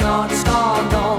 not start on.